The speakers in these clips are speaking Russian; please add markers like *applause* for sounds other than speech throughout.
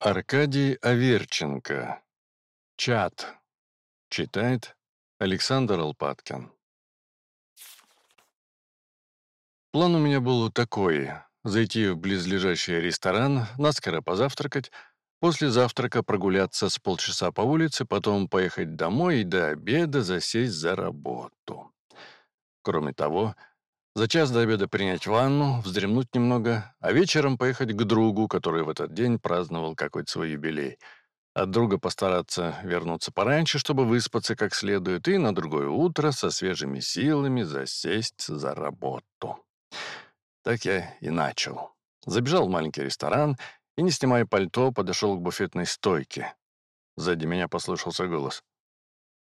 Аркадий Аверченко. Чат. Читает Александр Алпаткин. План у меня был такой. Зайти в близлежащий ресторан, наскоро позавтракать, после завтрака прогуляться с полчаса по улице, потом поехать домой и до обеда засесть за работу. Кроме того, за час до обеда принять ванну, вздремнуть немного, а вечером поехать к другу, который в этот день праздновал какой-то свой юбилей. От друга постараться вернуться пораньше, чтобы выспаться как следует, и на другое утро со свежими силами засесть за работу. Так я и начал. Забежал в маленький ресторан и, не снимая пальто, подошел к буфетной стойке. Сзади меня послышался голос.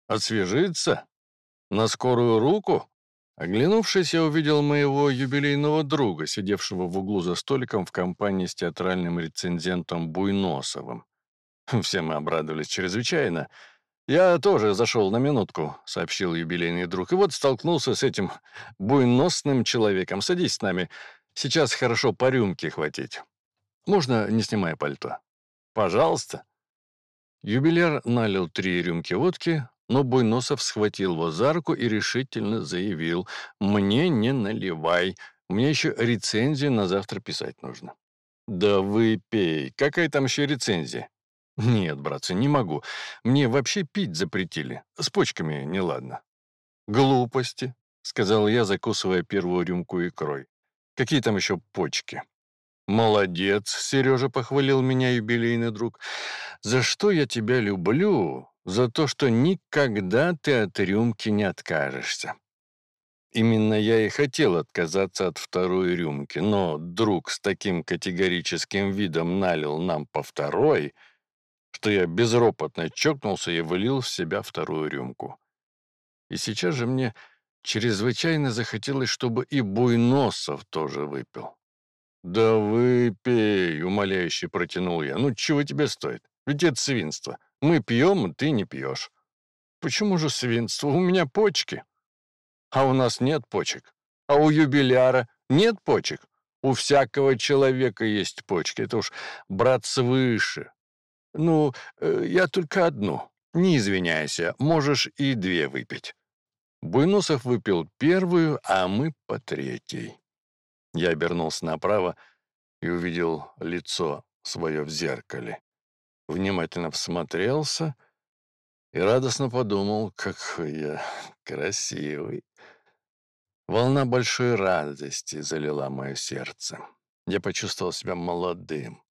«Освежиться? На скорую руку?» Оглянувшись, я увидел моего юбилейного друга, сидевшего в углу за столиком в компании с театральным рецензентом Буйносовым. *laughs* Все мы обрадовались чрезвычайно. «Я тоже зашел на минутку», — сообщил юбилейный друг, «и вот столкнулся с этим буйносным человеком. Садись с нами. Сейчас хорошо по рюмке хватить. Можно, не снимая пальто?» «Пожалуйста». Юбиляр налил три рюмки водки, но Буйносов схватил его за руку и решительно заявил, «Мне не наливай, мне еще рецензию на завтра писать нужно». «Да выпей, какая там еще рецензия?» «Нет, братцы, не могу. Мне вообще пить запретили. С почками неладно». «Глупости», — сказал я, закусывая первую рюмку икрой. «Какие там еще почки?» «Молодец», — Сережа похвалил меня юбилейный друг. «За что я тебя люблю? За то, что никогда ты от рюмки не откажешься». Именно я и хотел отказаться от второй рюмки, но друг с таким категорическим видом налил нам по второй, что я безропотно чокнулся и вылил в себя вторую рюмку. И сейчас же мне чрезвычайно захотелось, чтобы и Буйносов тоже выпил. «Да выпей», — умоляюще протянул я. «Ну, чего тебе стоит? Ведь это свинство. Мы пьем, ты не пьешь». «Почему же свинство? У меня почки». «А у нас нет почек. А у юбиляра нет почек. У всякого человека есть почки. Это уж брат свыше. Ну, э, я только одну. Не извиняйся, можешь и две выпить». Буйносов выпил первую, а мы по третьей. Я обернулся направо и увидел лицо свое в зеркале. Внимательно всмотрелся и радостно подумал, какой я красивый. Волна большой радости залила мое сердце. Я почувствовал себя молодым,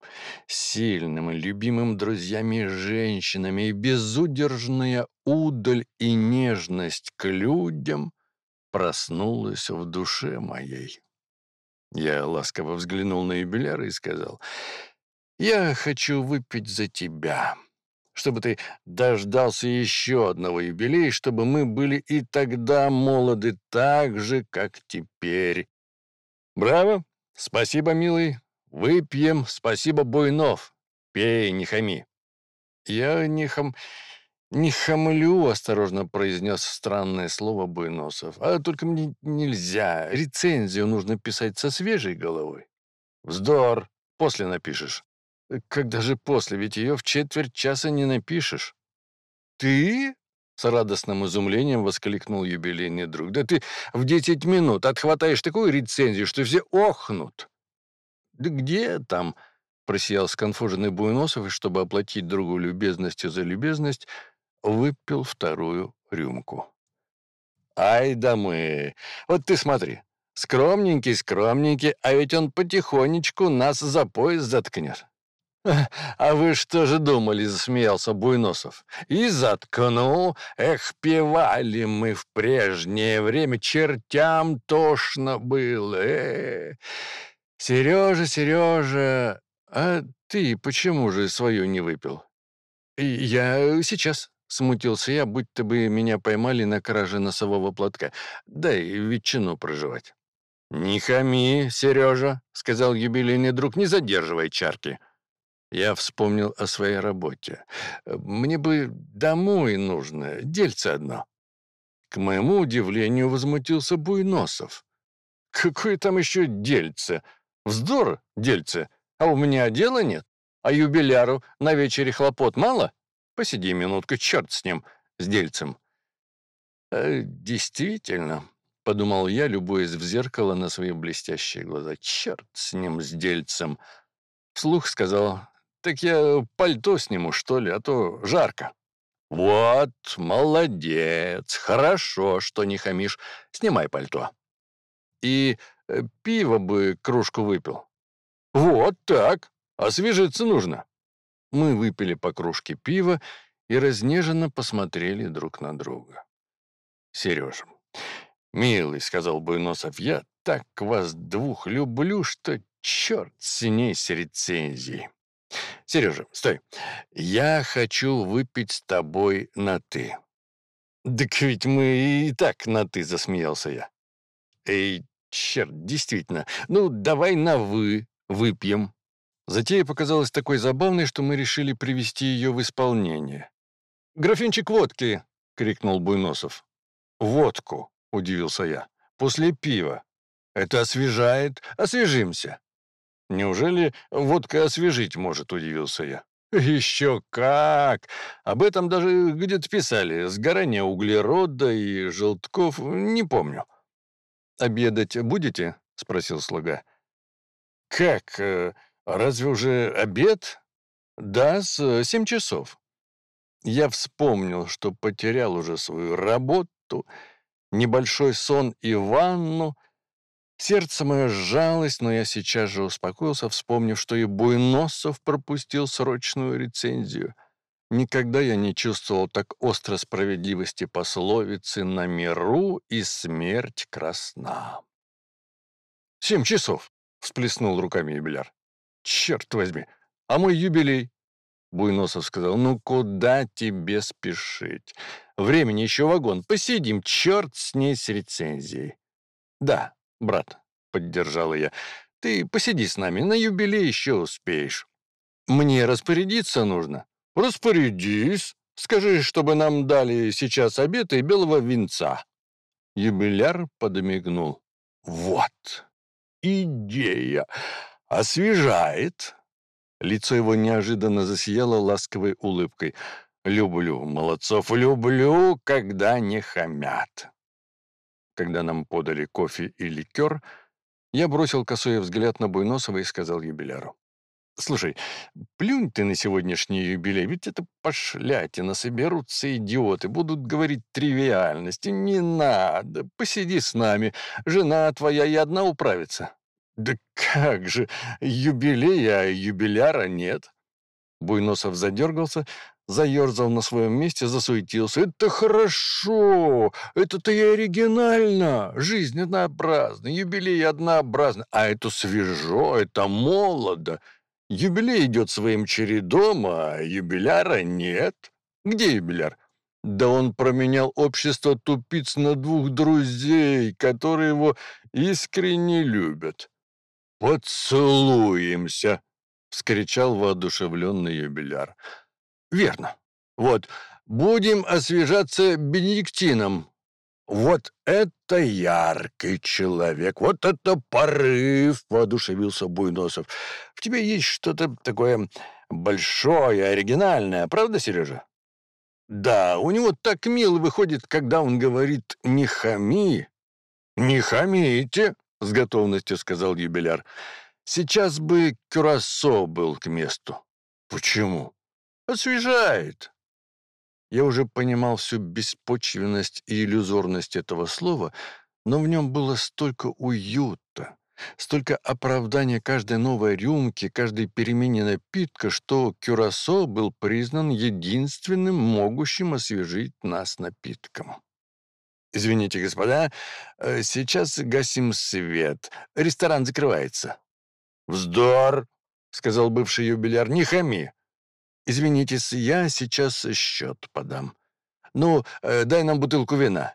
сильным и любимым друзьями и женщинами, и безудержная удаль и нежность к людям проснулась в душе моей. Я ласково взглянул на юбиляра и сказал, «Я хочу выпить за тебя, чтобы ты дождался еще одного юбилея, чтобы мы были и тогда молоды так же, как теперь». «Браво! Спасибо, милый. Выпьем. Спасибо, Буйнов. Пей, не хами». «Я не хам...» «Не хамлю», — осторожно произнес странное слово Буйносов. «А только мне нельзя. Рецензию нужно писать со свежей головой». «Вздор. После напишешь». «Когда же после? Ведь ее в четверть часа не напишешь». «Ты?» — с радостным изумлением воскликнул юбилейный друг. «Да ты в десять минут отхватаешь такую рецензию, что все охнут». «Да где там?» — просиял сконфуженный Буйносов, и чтобы оплатить другу любезностью за любезность, выпил вторую рюмку. «Ай да мы! Вот ты смотри, скромненький, скромненький, а ведь он потихонечку нас за пояс заткнет». *laughs* «А вы что же думали?» — засмеялся Буйносов. «И заткнул. Эх, певали мы в прежнее время. Чертям тошно было. Э -э. Сережа, Сережа, а ты почему же свою не выпил?» «Я сейчас», Смутился я, будто бы меня поймали на краже носового платка. Дай ветчину проживать. «Не хами, Сережа», — сказал юбилейный друг, — «не задерживай чарки». Я вспомнил о своей работе. Мне бы домой нужно, дельце одно. К моему удивлению возмутился Буйносов. «Какое там еще дельце? Вздор, дельце, а у меня дела нет. А юбиляру на вечере хлопот мало? Посиди минутку, черт с ним, с дельцем». «Э, «Действительно», — подумал я, любуясь в зеркало на свои блестящие глаза. «Черт с ним, с дельцем!» Вслух сказал, «Так я пальто сниму, что ли, а то жарко». «Вот, молодец, хорошо, что не хамишь. Снимай пальто». «И э, пиво бы кружку выпил». «Вот так, освежиться нужно». Мы выпили по кружке пива и разнеженно посмотрели друг на друга. Сережа. «Милый», — сказал Буйносов, — «я так вас двух люблю, что черт с ней с рецензией». «Сережа, стой. Я хочу выпить с тобой на «ты». «Так ведь мы и так на «ты», — засмеялся я. «Эй, черт, действительно. Ну, давай на «вы» выпьем». Затея показалась такой забавной, что мы решили привести ее в исполнение. «Графинчик водки!» — крикнул Буйносов. «Водку», — удивился я, — «после пива. Это освежает. Освежимся». «Неужели водка освежить может?» — удивился я. «Еще как! Об этом даже где-то писали. Сгорание углерода и желтков. Не помню». «Обедать будете?» — спросил слуга. «Как? Э, разве уже обед?» «Да, с семь часов». Я вспомнил, что потерял уже свою работу, небольшой сон и ванну. Сердце мое сжалось, но я сейчас же успокоился, вспомнив, что и Буйносов пропустил срочную рецензию. Никогда я не чувствовал так остро справедливости пословицы «на миру и смерть красна». «Семь часов!» — всплеснул руками юбиляр. «Черт возьми! А мой юбилей?» Буйносов сказал, «Ну куда тебе спешить? Времени еще вагон. Посидим, черт с ней с рецензией». «Да, брат», — поддержала я, — «ты посиди с нами, на юбилей еще успеешь». «Мне распорядиться нужно». «Распорядись. Скажи, чтобы нам дали сейчас обед и белого винца». Юбиляр подмигнул. «Вот, идея. Освежает». Лицо его неожиданно засияло ласковой улыбкой. Люблю молодцов, люблю, когда не хамят. Когда нам подали кофе и ликер, я бросил косой взгляд на Буйносова и сказал юбиляру. «Слушай, плюнь ты на сегодняшний юбилей, ведь это пошлятина, соберутся идиоты, будут говорить тривиальности. Не надо, посиди с нами, жена твоя и одна управится». «Да как же, юбилей, а юбиляра нет». Буйносов задергался, заерзал на своем месте, засуетился. «Это хорошо! Это-то и оригинально! Жизнь однообразна, юбилей однообразный, а это свежо, это молодо! Юбилей идет своим чередом, а юбиляра нет. Где юбиляр?» Да он променял общество тупиц на двух друзей, которые его искренне любят. «Поцелуемся!» — вскричал воодушевленный юбиляр. Верно. Вот, будем освежаться бенедиктином. Вот это яркий человек, вот это порыв, воодушевился Буйносов. В тебе есть что-то такое большое, оригинальное, правда, Сережа? Да, у него так мило выходит, когда он говорит «не хами». «Не хамите», — с готовностью сказал юбиляр. «Сейчас бы Кюрасо был к месту». «Почему?» Освежает. Я уже понимал всю беспочвенность и иллюзорность этого слова, но в нем было столько уюта, столько оправдания каждой новой рюмки, каждой перемене напитка, что Кюрасо был признан единственным могущим освежить нас напитком. «Извините, господа, э, сейчас гасим свет. Ресторан закрывается». «Вздор!» — сказал бывший юбиляр. «Не хами. «Извинитесь, я сейчас счет подам. Ну, э, дай нам бутылку вина».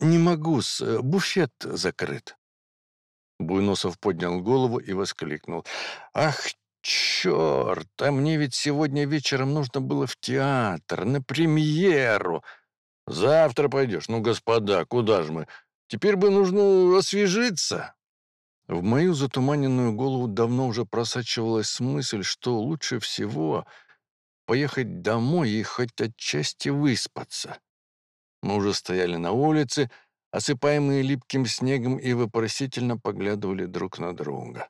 «Не могу, с э, буфет закрыт». Буйносов поднял голову и воскликнул. «Ах, черт, а мне ведь сегодня вечером нужно было в театр, на премьеру. Завтра пойдешь. Ну, господа, куда же мы? Теперь бы нужно освежиться». В мою затуманенную голову давно уже просачивалась мысль, что лучше всего поехать домой и хоть отчасти выспаться. Мы уже стояли на улице, осыпаемые липким снегом, и вопросительно поглядывали друг на друга.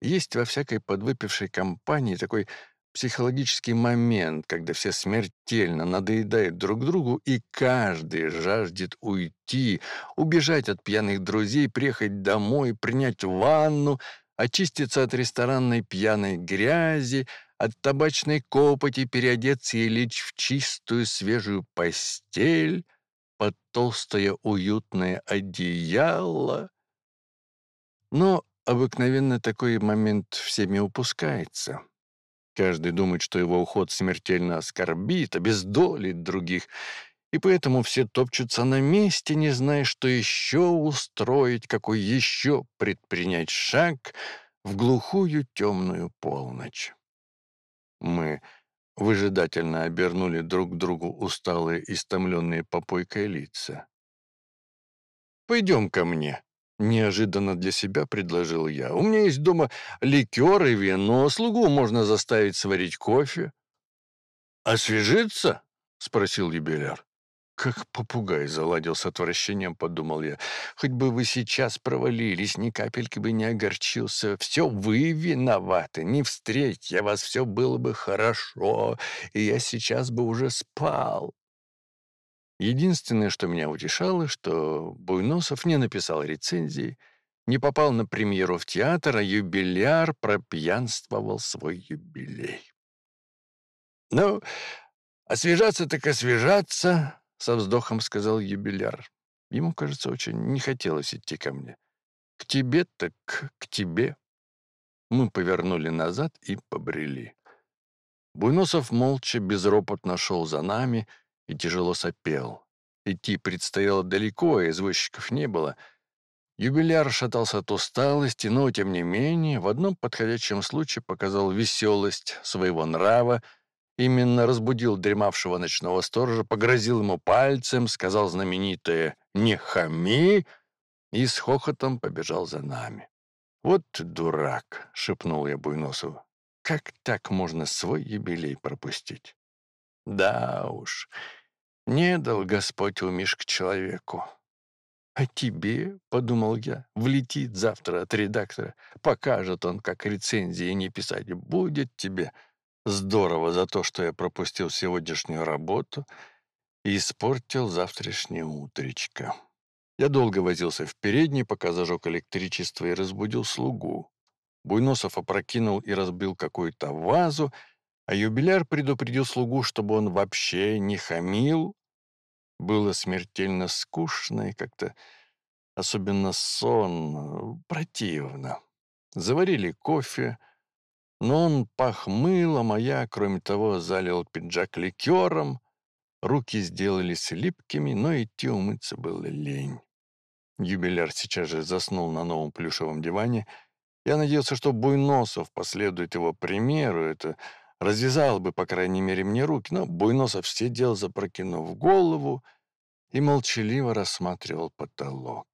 Есть во всякой подвыпившей компании такой психологический момент, когда все смертельно надоедают друг другу, и каждый жаждет уйти, убежать от пьяных друзей, приехать домой, принять ванну, очиститься от ресторанной пьяной грязи, от табачной копоти, переодеться и лечь в чистую свежую постель под толстое уютное одеяло. Но обыкновенно такой момент всеми упускается. Каждый думает, что его уход смертельно оскорбит, обездолит других, и поэтому все топчутся на месте, не зная, что еще устроить, какой еще предпринять шаг в глухую темную полночь. Мы выжидательно обернули друг к другу усталые, истомленные попойкой лица. «Пойдем ко мне», — неожиданно для себя предложил я. «У меня есть дома ликер и вино, слугу можно заставить сварить кофе». «Освежиться?» — спросил юбиляр. «Как попугай заладил с отвращением», — подумал я. «Хоть бы вы сейчас провалились, ни капельки бы не огорчился. Все вы виноваты. Не встреть я вас, все было бы хорошо, и я сейчас бы уже спал». Единственное, что меня утешало, что Буйносов не написал рецензии, не попал на премьеру в театр, а юбиляр пропьянствовал свой юбилей. «Ну, освежаться так освежаться», — со вздохом сказал юбиляр. Ему, кажется, очень не хотелось идти ко мне. «К тебе так к тебе». Мы повернули назад и побрели. Буйносов молча, безропотно шел за нами и тяжело сопел. Идти предстояло далеко, а извозчиков не было. Юбиляр шатался от усталости, но, тем не менее, в одном подходящем случае показал веселость своего нрава Именно разбудил дремавшего ночного сторожа, погрозил ему пальцем, сказал знаменитое «Не хами!» и с хохотом побежал за нами. «Вот дурак!» — шепнул я Буйносову. «Как так можно свой юбилей пропустить?» «Да уж, не дал Господь умишь к человеку». «А тебе, — подумал я, — влетит завтра от редактора. Покажет он, как рецензии не писать. Будет тебе Здорово за то, что я пропустил сегодняшнюю работу и испортил завтрашнее утречко. Я долго возился в передней, пока зажег электричество и разбудил слугу. Буйносов опрокинул и разбил какую-то вазу, а юбиляр предупредил слугу, чтобы он вообще не хамил. Было смертельно скучно и как-то особенно сон противно. Заварили кофе, но он пах мылом, а я, кроме того, залил пиджак ликером. Руки сделались липкими, но идти умыться было лень. Юбиляр сейчас же заснул на новом плюшевом диване. Я надеялся, что Буйносов последует его примеру. Это развязал бы, по крайней мере, мне руки, но Буйносов сидел, запрокинув голову, и молчаливо рассматривал потолок.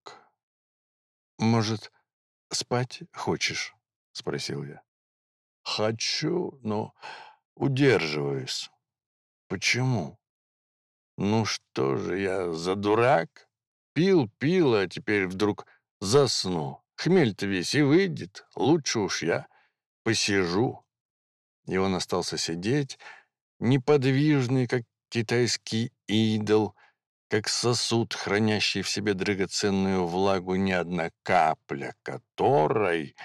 «Может, спать хочешь?» — спросил я. Хочу, но удерживаюсь. Почему? Ну что же, я за дурак? Пил, пил, а теперь вдруг засну. Хмель-то весь и выйдет. Лучше уж я посижу. И он остался сидеть, неподвижный, как китайский идол, как сосуд, хранящий в себе драгоценную влагу, ни одна капля которой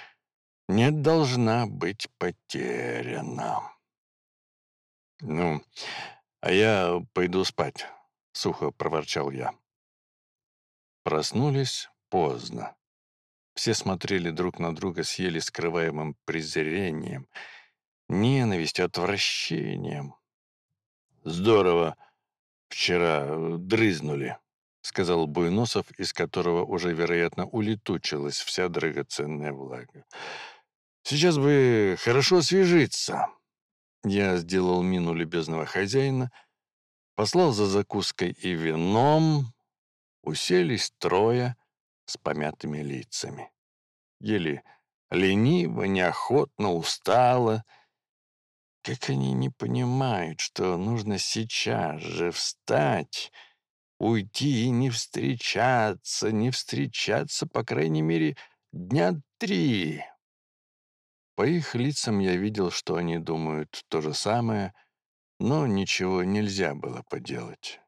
не должна быть потеряна. «Ну, а я пойду спать», — сухо проворчал я. Проснулись поздно. Все смотрели друг на друга с еле скрываемым презрением, ненавистью, отвращением. «Здорово вчера дрызнули», — сказал Буйносов, из которого уже, вероятно, улетучилась вся драгоценная влага. Сейчас бы хорошо освежиться. Я сделал мину любезного хозяина, послал за закуской и вином, уселись трое с помятыми лицами. Еле лениво, неохотно, устало. Как они не понимают, что нужно сейчас же встать, уйти и не встречаться, не встречаться, по крайней мере, дня три. По их лицам я видел, что они думают то же самое, но ничего нельзя было поделать.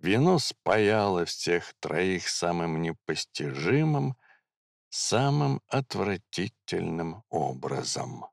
Вино спаяло всех троих самым непостижимым, самым отвратительным образом.